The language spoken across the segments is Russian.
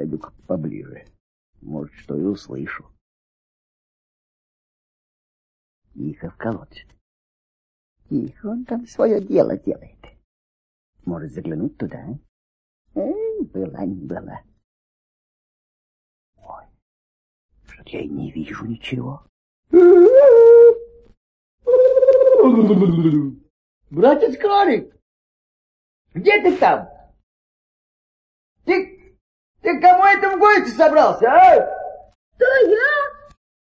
подойду-ка поближе. Может, что и услышу. Тихо в колодце. Тихо, он там свое дело делает. Может, заглянуть туда, а? Эй, была не была. Ой, что-то я и не вижу ничего. Братец Кролик, где ты там? Ты, ты кому это в гости собрался, а? Да я?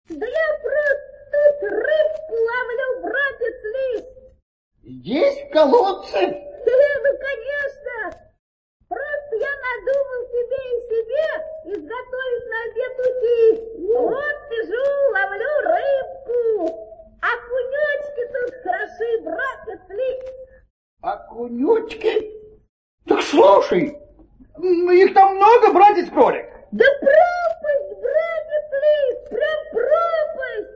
Да я просто тут рыбку ловлю, братец Лис. Здесь, в колодце? Ну, конечно. Просто я надумал тебе и себе изготовить на обед утить. Вот сижу, ловлю рыбку. А кунечки тут хороши, братец Лис. А кунечки? Так слушай, их там много, братец Кролик. Да пропасть, братец Лис, прям пропасть.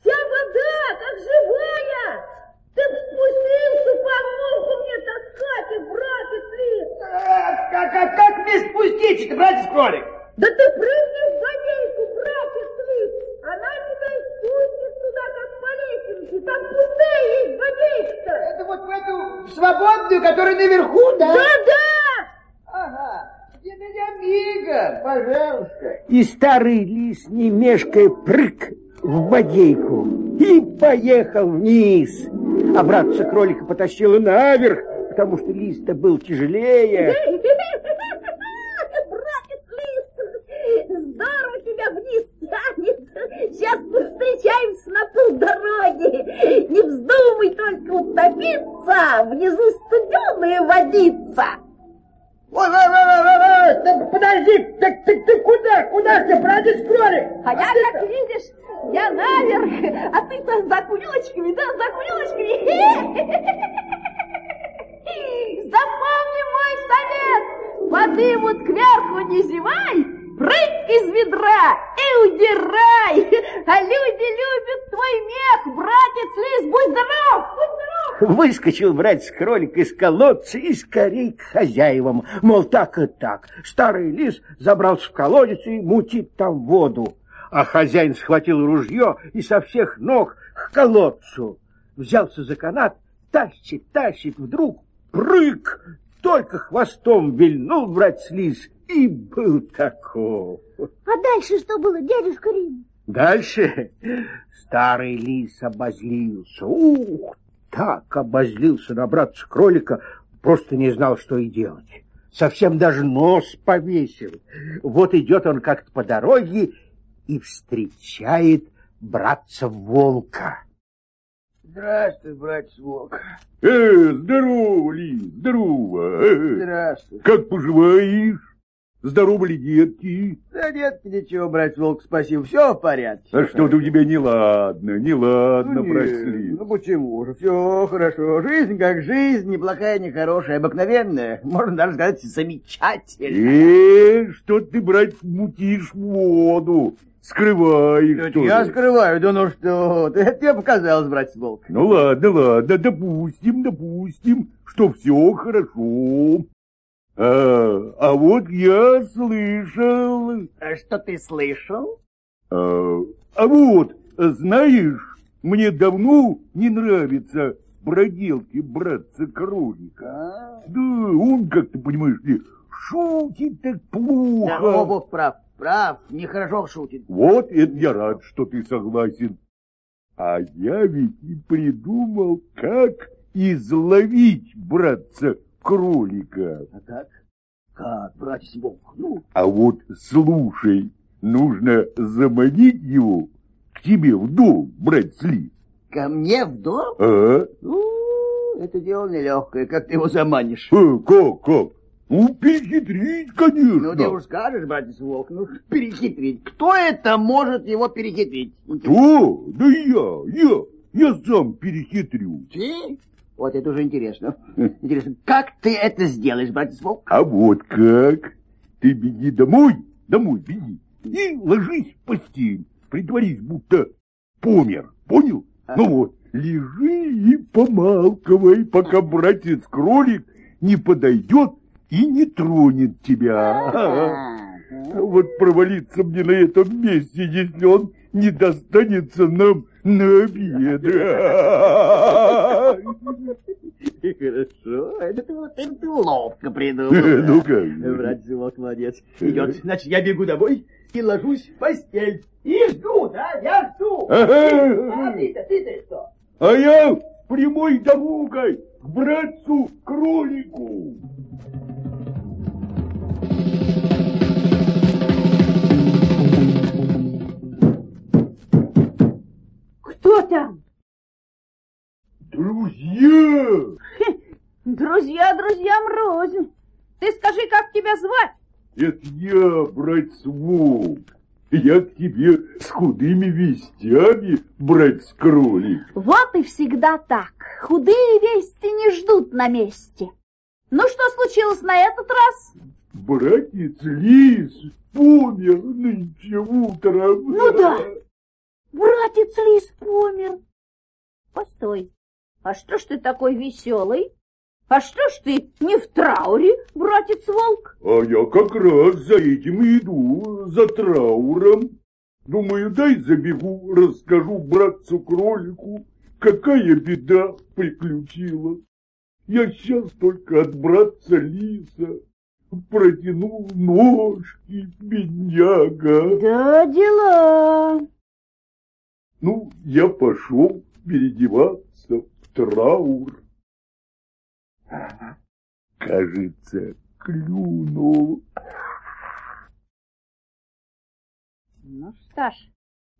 Вся вода, как живая. Ты бы спустился, помог мне таскать их, братец Лис. А, как, как, как мне спуститься-то, братец Кролик? Да ты прыгни в водейку, братец Лис. Она тебя и спустит туда, как по лесенке. Там пустая есть водейка. Это вот в эту свободную, которая наверху, да? Да-да. Ага. Где меня мига, пожалуйста. И старый лис, не мешкая, прыг в бодейку и поехал вниз. А братца кролика потащила наверх, потому что лист-то был тяжелее. Братец Лис, здорово тебя вниз тянет. Сейчас повстречаемся на полдороги. Не вздумай только утопиться, внизу студеная водица. Ой, ой, ой, ой, ой, так подожди, так ты, ты куда, куда ты, братец Кролик? А я, как видишь, я наверх, а ты-то за кулечками, да, за кулечками. Запомни мой совет, воды вот кверху не зевай, прыг из ведра и удирай. А люди любят твой мех, братец Лис, будь здоров. Выскочил братец кролик из колодца и скорей к хозяевам. Мол, так и так. Старый лис забрался в колодец и мутит там воду. А хозяин схватил ружье и со всех ног к колодцу. Взялся за канат, тащит, тащит, вдруг прыг, только хвостом вильнул братец лис и был таков. А дальше что было, дядюшка Рим? Дальше старый лис обозлился. Ух, так обозлился на братца кролика, просто не знал, что и делать. Совсем даже нос повесил. Вот идет он как-то по дороге и встречает братца волка. Здравствуй, братец Волк. Э, здорово, Лис, здорово. Э, Здравствуй. Как поживаешь? Здорово ли, детки? Да нет, ничего, братец Волк, спасибо, все в порядке. А что-то у тебя неладно, неладно, Ну, Лис. ну почему же, все хорошо. Жизнь как жизнь, неплохая, не хорошая, обыкновенная. Можно даже сказать, замечательная. Э, что ты, брат, мутишь воду? Скрываешь что Я скрываю, да ну что ты, это тебе показалось, братец Волк. Ну ладно, ладно, допустим, допустим, что все хорошо. А, а вот я слышал... А Что ты слышал? А, а вот, знаешь, мне давно не нравятся проделки братца кролика. А? Да, он, как ты понимаешь, ли, шутит так плохо. Да, Обух прав, прав, нехорошо шутит. Вот это я рад, что ты согласен. А я ведь и придумал, как изловить братца кролика. А как? Как, братец Волк? Ну, А вот слушай, нужно заманить его к тебе в дом, брать Лис. ко мне в дом? А? Ну, это дело нелегкое, как ты его заманишь. Э, как, как? Ну, перехитрить, конечно. Ну, ты уж скажешь, братец Волк, ну, перехитрить. Кто это может его перехитрить? Кто? Да я, я, я сам перехитрю. Ты? Вот это уже интересно. Интересно, как ты это сделаешь, братец Волк? А вот как? Ты беги домой, домой беги, и ложись в постель, притворись, будто помер, понял? Ну вот, лежи и помалковай, пока братец-кролик не подойдет и не тронет тебя. А, Вот провалиться мне на этом месте, если он не достанется нам на обед. Хорошо, это ты, вот, это ты ловко придумал. Ну как? Брат Зевок молодец. Идет. Значит, я бегу домой и ложусь в постель. И жду, да? Я жду. А ты-то, ты-то что? А я прямой дорогой к братцу Друзья друзьям рознь. Ты скажи, как тебя звать? Это я, братец Волк. Я к тебе с худыми вестями, братец кролик. Вот и всегда так. Худые вести не ждут на месте. Ну, что случилось на этот раз? Братец Лис помер нынче утром. Ну да. Братец Лис помер. Постой, а что ж ты такой веселый? А что ж ты не в трауре, братец Волк? А я как раз за этим и иду, за трауром. Думаю, дай забегу, расскажу братцу-кролику, какая беда приключила. Я сейчас только от братца Лиса протянул ножки, бедняга. Да дела. Ну, я пошел переодеваться в траур. Кажется, клюнул. Ну что ж,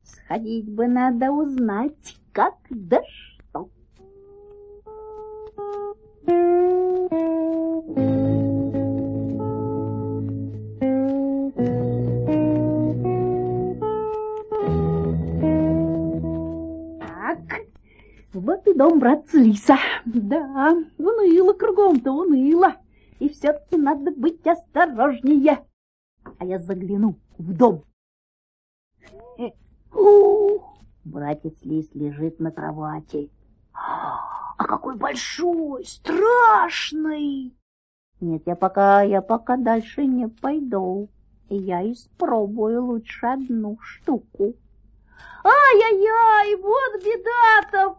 сходить бы надо узнать, как да вот и дом братца Лиса. Да, уныло кругом-то, уныло. И все-таки надо быть осторожнее. А я загляну в дом. Ух, братец Лис лежит на кровати. А какой большой, страшный! Нет, я пока, я пока дальше не пойду. Я испробую лучше одну штуку. Ай-яй-яй, вот беда-то!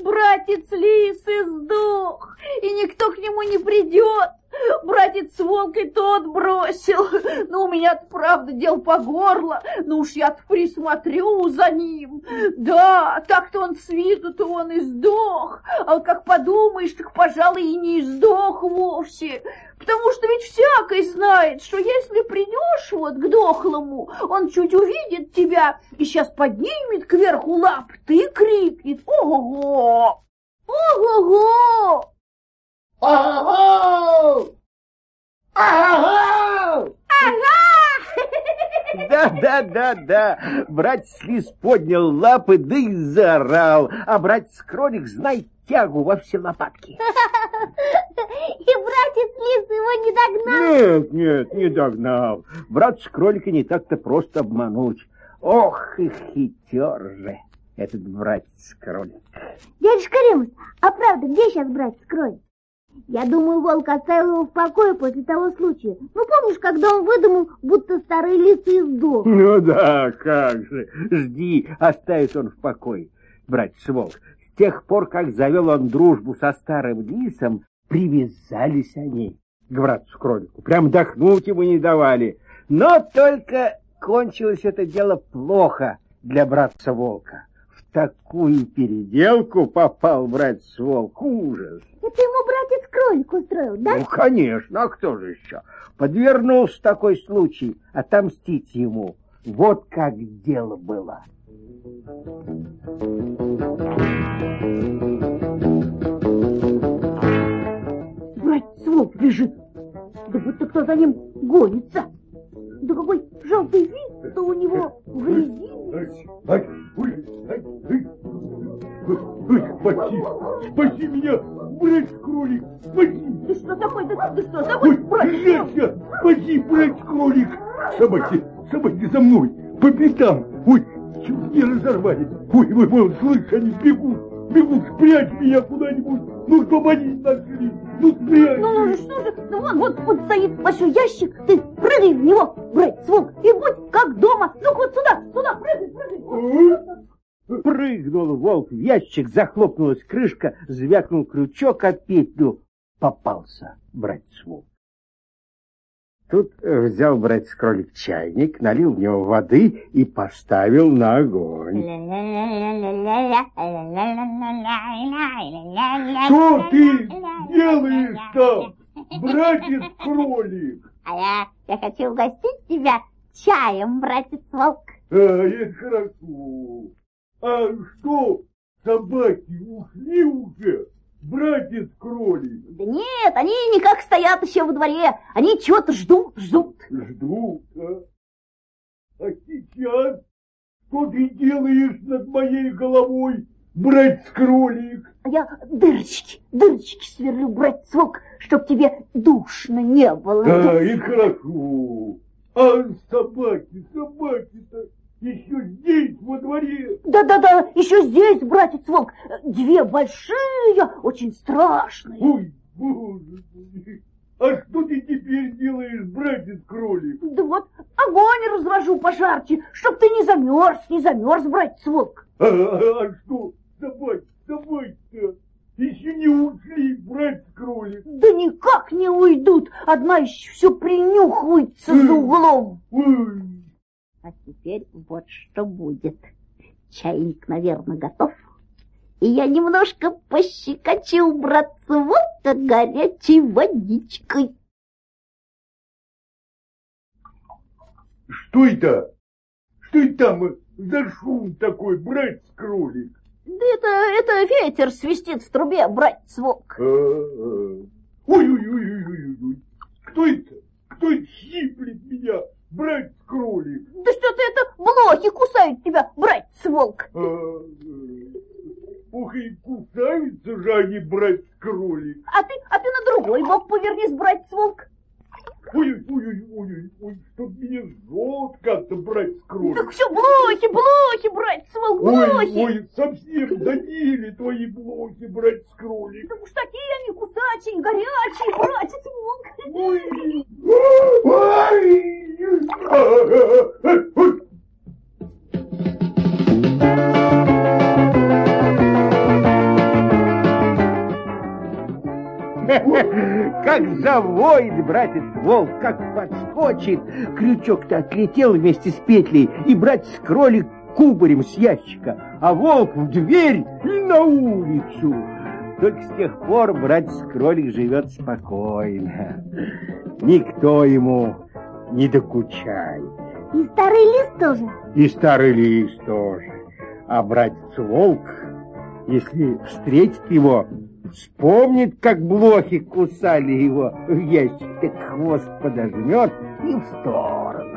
Братец Лис издох, и никто к нему не придет. Братец Волк и тот бросил. Ну, у меня-то, правда, дел по горло. Ну уж я-то присмотрю за ним. Да, так-то он с виду-то он и сдох. А как подумаешь, так, пожалуй, и не сдох вовсе. Потому что ведь всякий знает, что если придешь вот к дохлому, он чуть увидит тебя и сейчас поднимет кверху лапты и крикнет «Ого-го! Ого-го!» Ого! Ого! Да-да-да-да. Братец Лис поднял лапы, да и заорал. А братец Кролик, знай тягу во все лопатки. И братец Лис его не догнал. Нет, нет, не догнал. Братца Кролика не так-то просто обмануть. Ох и хитер же этот братец Кролик. Дядюшка Ремус, а правда, где сейчас братец Кролик? Я думаю, волк оставил его в покое после того случая. Ну, помнишь, когда он выдумал, будто старый лис издох? Ну да, как же. Жди, оставит он в покое, братец Волк. С тех пор, как завел он дружбу со старым лисом, привязались они к братцу кролику. Прям дохнуть ему не давали. Но только кончилось это дело плохо для братца Волка. Такую переделку попал братец Волк. Ужас. Это ему братец Кролик устроил, да? Ну, конечно, а кто же еще? Подвернулся такой случай, отомстить ему. Вот как дело было. Братец Волк бежит. Да будто кто за ним гонится. Да какой желтый вид-то у него в Спаси, спаси меня, братец кролик, спаси. Ты что такой? Да ты что братец? держаться, спаси, братец кролик. Собаки, собаки за мной, по пятам. Ой, чуть не разорвали. Ой, ой, ой, слышь, они бегут. бегут, спрячь меня куда-нибудь, ну, чтобы они нашли, ну, спрячь. Ну, что же, ну, вон, вот, вот стоит большой ящик, ты прыгай в него, братец Волк, и будь как дома. Прыгнул волк в ящик, захлопнулась крышка, звякнул крючок от петлю. Попался братец волк. Тут э, взял братец-кролик чайник, налил в него воды и поставил на огонь. Что ты делаешь там, братец-кролик? А я, я хочу угостить тебя чаем, братец Волк. А, это хорошо. А что, собаки ушли уже, братец-кролик? Да нет, они никак стоят еще во дворе. Они чего-то ждут, ждут. Жду, а? А сейчас что ты делаешь над моей головой, братец-кролик? А я дырочки, дырочки сверлю, братец Волк, чтоб тебе душно не было. А, и хорошо. А собаки, собаки-то еще здесь, во дворе. Да-да-да, еще здесь, братец Волк, две большие, очень страшные. Ой, боже мой. А что ты теперь делаешь, братец-кролик? Да вот огонь развожу пожарче, чтоб ты не замерз, не замерз, братец Волк. А, а, а что, собаки, собаки-то еще не ушли, братец-кролик? Да никак не уйдут, одна еще все принюхивается за углом. Ой, А теперь вот что будет. Чайник, наверное, готов. И я немножко пощекочу братца Волка горячей водичкой. что это? Что это там за шум такой, братец-кролик? Да это, это ветер свистит в трубе, братец Волк. А, а. Ой-ой-ой-ой-ой-ой. Кто это? Кто это щиплет меня, братец-кролик? Да что ты это, блохи кусают тебя, братец Волк. А, э, Ух, и кусаются же они, братец-кролик. А ты, а ты на другой бок повернись, братец Волк. Ой-ой-ой-ой-ой, ой, чтоб меня жжет как-то, братец-кролик. Так все блохи, блохи, братец Волк, Ой, блохи. ой, совсем задели твои блохи, братец-кролик. Да уж такие они кусачие, горячие, братец Волк. Ой, ой, а, а, а, ой. Как завоет братец волк, как подскочит. Крючок-то отлетел вместе с петлей, и братец-кролик кубарем с ящика, а волк в дверь и на улицу. Только с тех пор братец-кролик живет спокойно. Никто ему не докучает. И старый лист тоже. И старый лис тоже. А братец-волк, если встретит его, вспомнит, как блохи кусали его в ящик, так хвост подожмет и в сторону.